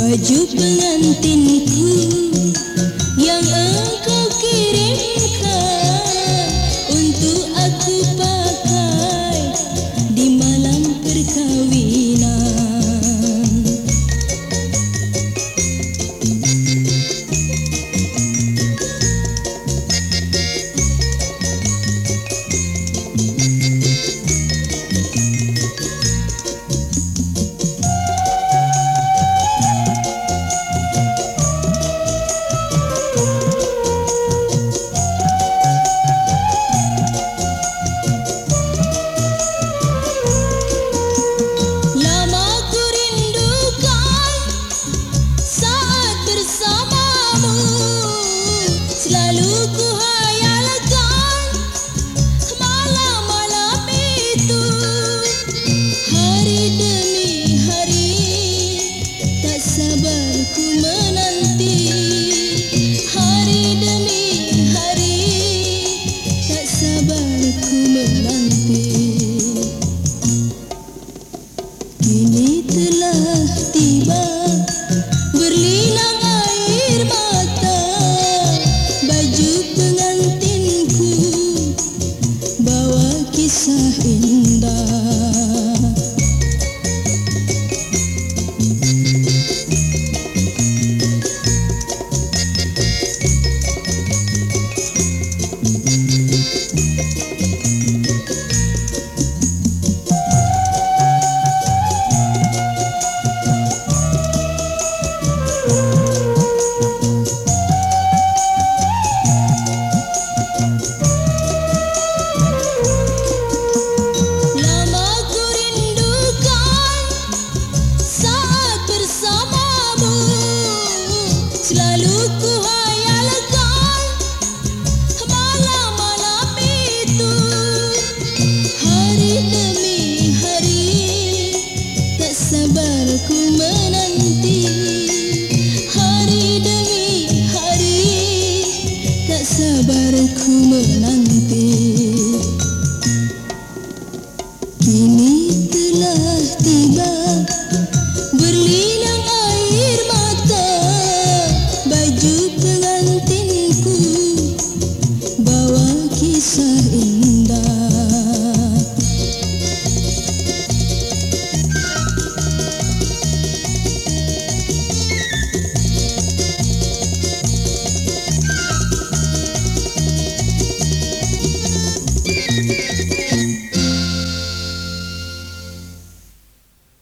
Baju pengantinku